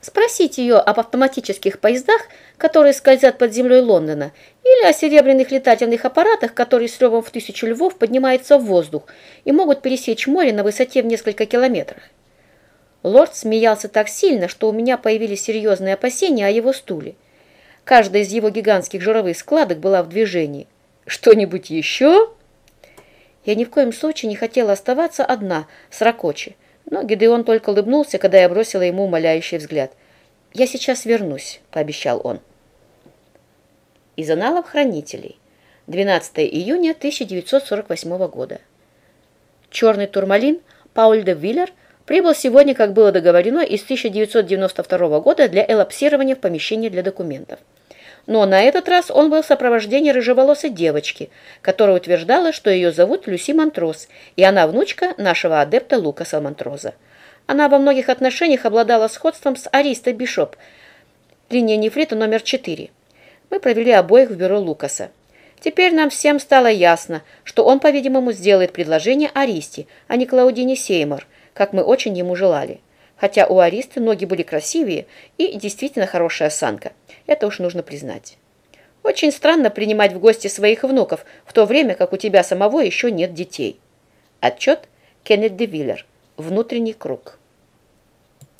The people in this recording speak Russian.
Спросить ее об автоматических поездах, которые скользят под землей Лондона, или о серебряных летательных аппаратах, которые с ревом в тысячу львов поднимаются в воздух и могут пересечь море на высоте в несколько километров. Лорд смеялся так сильно, что у меня появились серьезные опасения о его стуле. Каждая из его гигантских жировых складок была в движении. «Что-нибудь еще?» Я ни в коем случае не хотела оставаться одна с Ракочи, но Гидеон только улыбнулся, когда я бросила ему умоляющий взгляд. «Я сейчас вернусь», — пообещал он. Из аналов хранителей. 12 июня 1948 года. Черный турмалин Пауль де Виллер прибыл сегодня, как было договорено, из 1992 года для элапсирования в помещении для документов. Но на этот раз он был в сопровождении рыжеволосой девочки, которая утверждала, что ее зовут Люси Монтрос, и она внучка нашего адепта Лукаса Монтроза. Она во многих отношениях обладала сходством с Аристой Бишоп, линия нефрита номер 4. Мы провели обоих в бюро Лукаса. Теперь нам всем стало ясно, что он, по-видимому, сделает предложение Аристе, а не Клаудине Сеймор – как мы очень ему желали. Хотя у Аристы ноги были красивее и действительно хорошая осанка. Это уж нужно признать. Очень странно принимать в гости своих внуков, в то время как у тебя самого еще нет детей. Отчет Кеннет де Виллер. Внутренний круг.